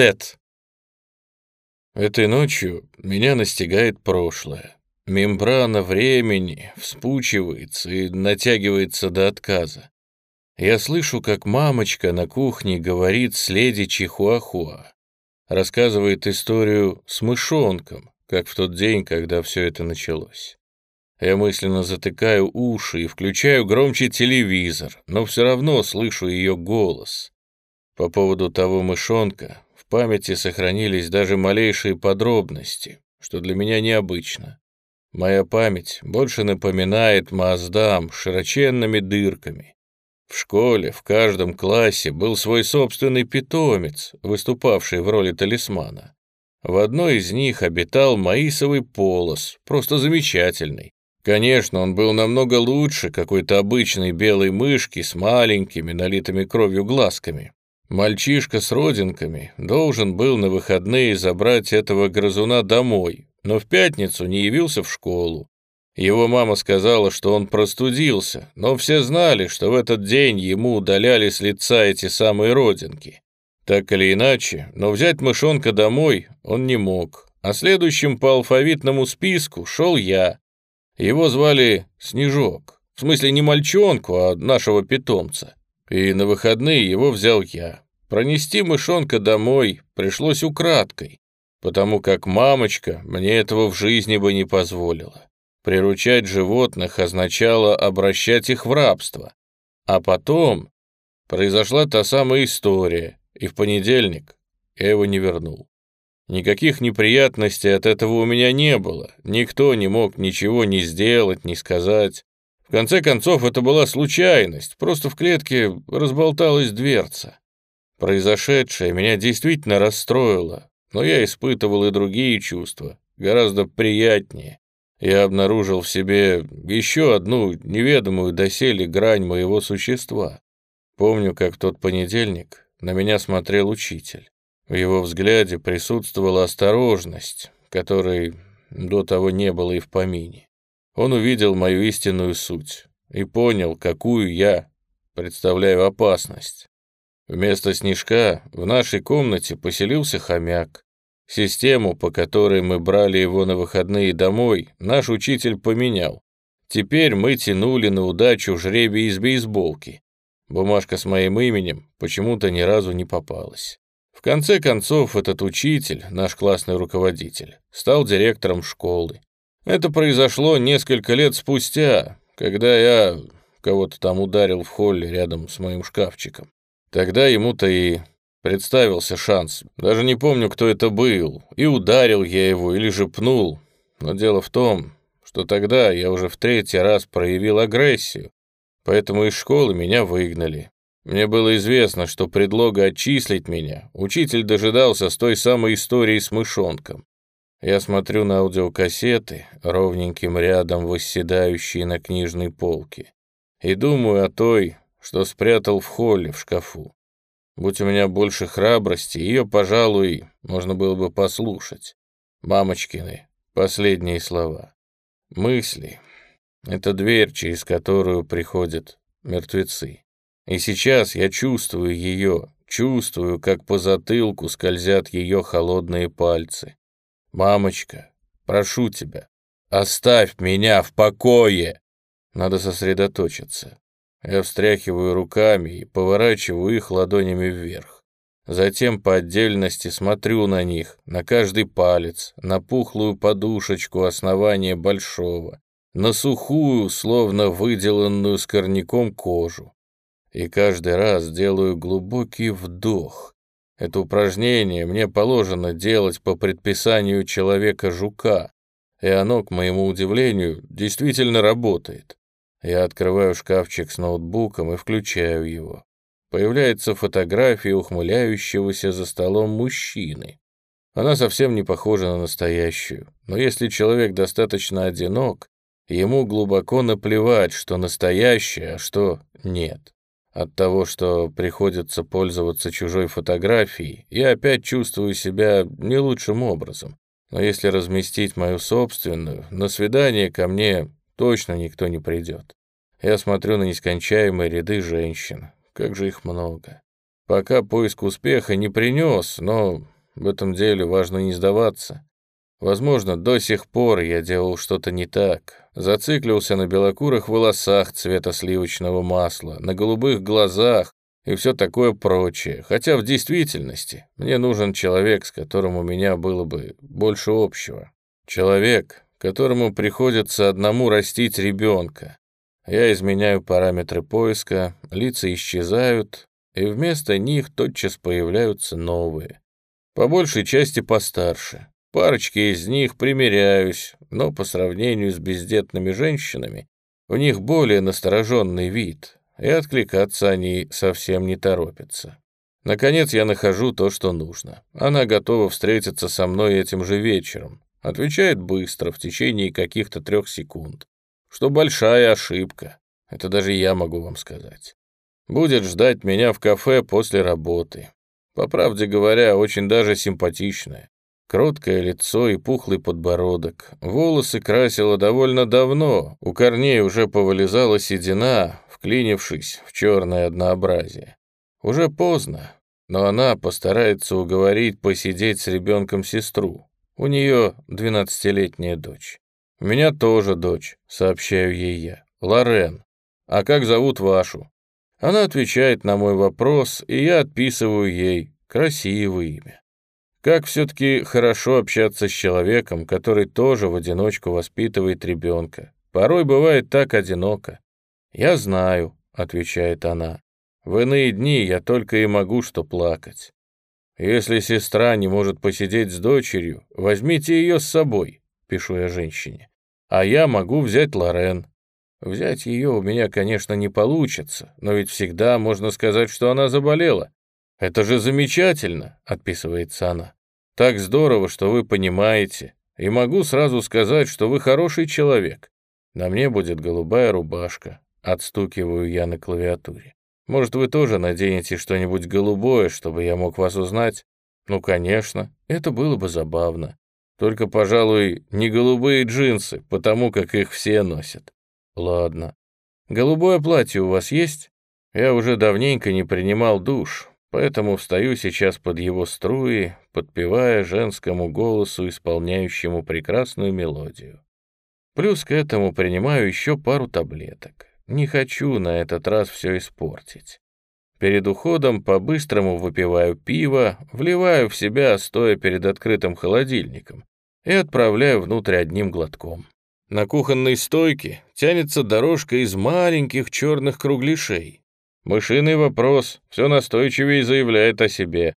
Тед. Этой ночью меня настигает прошлое. Мембрана времени вспучивается и натягивается до отказа. Я слышу, как мамочка на кухне говорит с леди Чихуахуа. Рассказывает историю с мышонком, как в тот день, когда все это началось. Я мысленно затыкаю уши и включаю громче телевизор, но все равно слышу ее голос. По поводу того мышонка памяти сохранились даже малейшие подробности, что для меня необычно. Моя память больше напоминает Маздам широченными дырками. В школе, в каждом классе был свой собственный питомец, выступавший в роли талисмана. В одной из них обитал маисовый полос, просто замечательный. Конечно, он был намного лучше какой-то обычной белой мышки с маленькими, налитыми кровью глазками. Мальчишка с родинками должен был на выходные забрать этого грызуна домой, но в пятницу не явился в школу. Его мама сказала, что он простудился, но все знали, что в этот день ему удаляли с лица эти самые родинки. Так или иначе, но взять мышонка домой он не мог, а следующим по алфавитному списку шел я. Его звали Снежок, в смысле не мальчонку, а нашего питомца. И на выходные его взял я. Пронести мышонка домой пришлось украдкой, потому как мамочка мне этого в жизни бы не позволила. Приручать животных означало обращать их в рабство. А потом произошла та самая история, и в понедельник я его не вернул. Никаких неприятностей от этого у меня не было, никто не мог ничего ни сделать, ни сказать. В конце концов, это была случайность, просто в клетке разболталась дверца. Произошедшее меня действительно расстроило, но я испытывал и другие чувства, гораздо приятнее. Я обнаружил в себе еще одну неведомую доселе грань моего существа. Помню, как тот понедельник на меня смотрел учитель. В его взгляде присутствовала осторожность, которой до того не было и в помине. Он увидел мою истинную суть и понял, какую я представляю опасность. Вместо снежка в нашей комнате поселился хомяк. Систему, по которой мы брали его на выходные домой, наш учитель поменял. Теперь мы тянули на удачу жребий из бейсболки. Бумажка с моим именем почему-то ни разу не попалась. В конце концов, этот учитель, наш классный руководитель, стал директором школы. Это произошло несколько лет спустя, когда я кого-то там ударил в холле рядом с моим шкафчиком. Тогда ему-то и представился шанс. Даже не помню, кто это был, и ударил я его или же пнул. Но дело в том, что тогда я уже в третий раз проявил агрессию, поэтому из школы меня выгнали. Мне было известно, что предлога отчислить меня учитель дожидался с той самой историей с мышонком. Я смотрю на аудиокассеты, ровненьким рядом восседающие на книжной полке, и думаю о той, что спрятал в холле в шкафу. Будь у меня больше храбрости, ее, пожалуй, можно было бы послушать. Мамочкины последние слова. Мысли — это дверь, через которую приходят мертвецы. И сейчас я чувствую ее, чувствую, как по затылку скользят ее холодные пальцы. «Мамочка, прошу тебя, оставь меня в покое!» Надо сосредоточиться. Я встряхиваю руками и поворачиваю их ладонями вверх. Затем по отдельности смотрю на них, на каждый палец, на пухлую подушечку основания большого, на сухую, словно выделанную скорняком кожу. И каждый раз делаю глубокий вдох. Это упражнение мне положено делать по предписанию человека-жука, и оно, к моему удивлению, действительно работает. Я открываю шкафчик с ноутбуком и включаю его. Появляется фотография ухмыляющегося за столом мужчины. Она совсем не похожа на настоящую, но если человек достаточно одинок, ему глубоко наплевать, что настоящее, а что нет. От того, что приходится пользоваться чужой фотографией, я опять чувствую себя не лучшим образом. Но если разместить мою собственную, на свидание ко мне Точно никто не придет. Я смотрю на нескончаемые ряды женщин. Как же их много. Пока поиск успеха не принес, но в этом деле важно не сдаваться. Возможно, до сих пор я делал что-то не так. Зациклился на белокурых волосах цвета сливочного масла, на голубых глазах и все такое прочее. Хотя в действительности мне нужен человек, с которым у меня было бы больше общего. Человек, которому приходится одному растить ребенка. Я изменяю параметры поиска, лица исчезают, и вместо них тотчас появляются новые. По большей части постарше. Парочки из них примеряюсь, но по сравнению с бездетными женщинами у них более настороженный вид, и откликаться они совсем не торопятся. Наконец я нахожу то, что нужно. Она готова встретиться со мной этим же вечером. Отвечает быстро, в течение каких-то трех секунд. Что большая ошибка. Это даже я могу вам сказать. Будет ждать меня в кафе после работы. По правде говоря, очень даже симпатичная. Кроткое лицо и пухлый подбородок. Волосы красила довольно давно, у корней уже повылезала седина, вклинившись в черное однообразие. Уже поздно, но она постарается уговорить посидеть с ребенком сестру. У нее двенадцатилетняя дочь. У меня тоже дочь, сообщаю ей я. Лорен. А как зовут вашу? Она отвечает на мой вопрос, и я отписываю ей красивое имя. Как все-таки хорошо общаться с человеком, который тоже в одиночку воспитывает ребенка. Порой бывает так одиноко. «Я знаю», — отвечает она. «В иные дни я только и могу что плакать. Если сестра не может посидеть с дочерью, возьмите ее с собой», — пишу я женщине. «А я могу взять Лорен. Взять ее у меня, конечно, не получится, но ведь всегда можно сказать, что она заболела. Это же замечательно, отписывается она. Так здорово, что вы понимаете. И могу сразу сказать, что вы хороший человек. На мне будет голубая рубашка. Отстукиваю я на клавиатуре. Может, вы тоже наденете что-нибудь голубое, чтобы я мог вас узнать? Ну, конечно, это было бы забавно. Только, пожалуй, не голубые джинсы, потому как их все носят. Ладно. Голубое платье у вас есть? Я уже давненько не принимал душ, поэтому встаю сейчас под его струи, подпевая женскому голосу, исполняющему прекрасную мелодию. Плюс к этому принимаю еще пару таблеток. Не хочу на этот раз все испортить. Перед уходом по-быстрому выпиваю пиво, вливаю в себя, стоя перед открытым холодильником, и отправляю внутрь одним глотком. На кухонной стойке тянется дорожка из маленьких черных кругляшей. Мышиный вопрос все настойчивее заявляет о себе.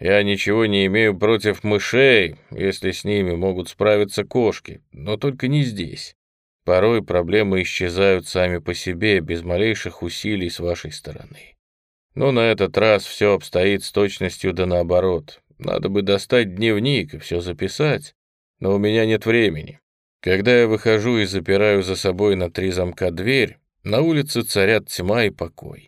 Я ничего не имею против мышей, если с ними могут справиться кошки, но только не здесь. Порой проблемы исчезают сами по себе, без малейших усилий с вашей стороны. Но на этот раз все обстоит с точностью да наоборот. Надо бы достать дневник и все записать, но у меня нет времени. Когда я выхожу и запираю за собой на три замка дверь, на улице царят тьма и покой.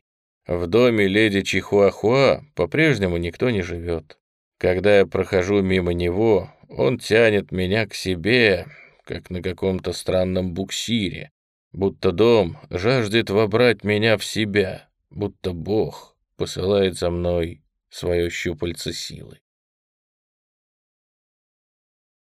В доме леди Чихуахуа по-прежнему никто не живет. Когда я прохожу мимо него, он тянет меня к себе, как на каком-то странном буксире, будто дом жаждет вобрать меня в себя, будто Бог посылает за мной свое щупальце силы.